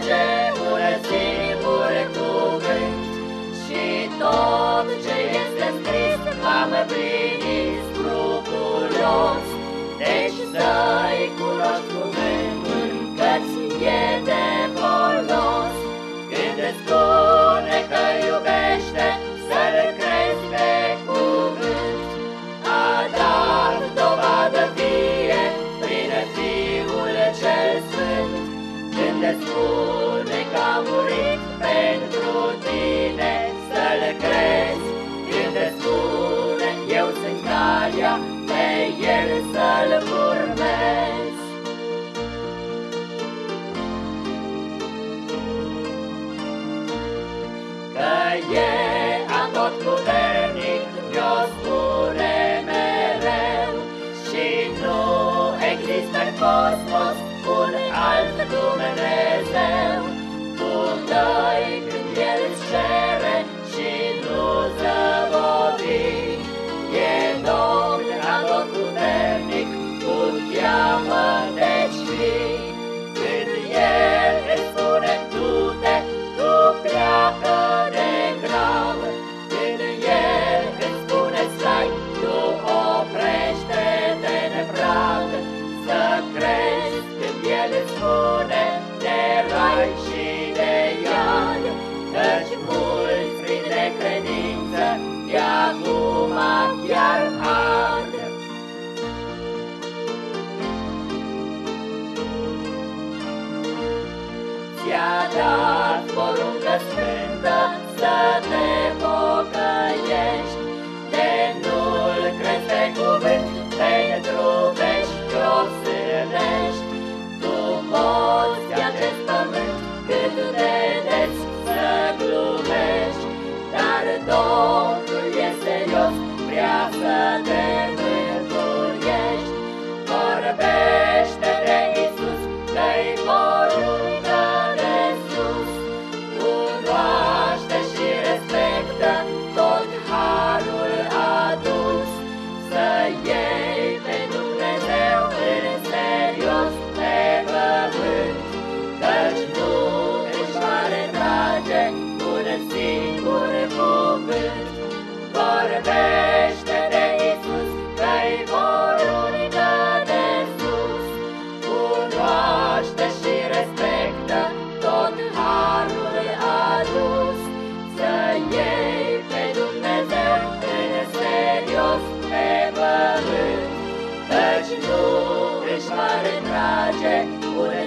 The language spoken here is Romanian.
trece Ură singur cu Și tot ce este scris Am primit scrupulos le spune că a murit pentru tine Să-l crezi. Când le spune eu sunt calea Pe el să-l urmezi. Că e tot puternic Mi-o spune mereu Și nu există în cosmos Dumnezeu, tu dai ani și de ani, Căci mulți prin necredință de acum chiar ard. Ți-a dat poruncă sfântă să te poți Lord. trage, ură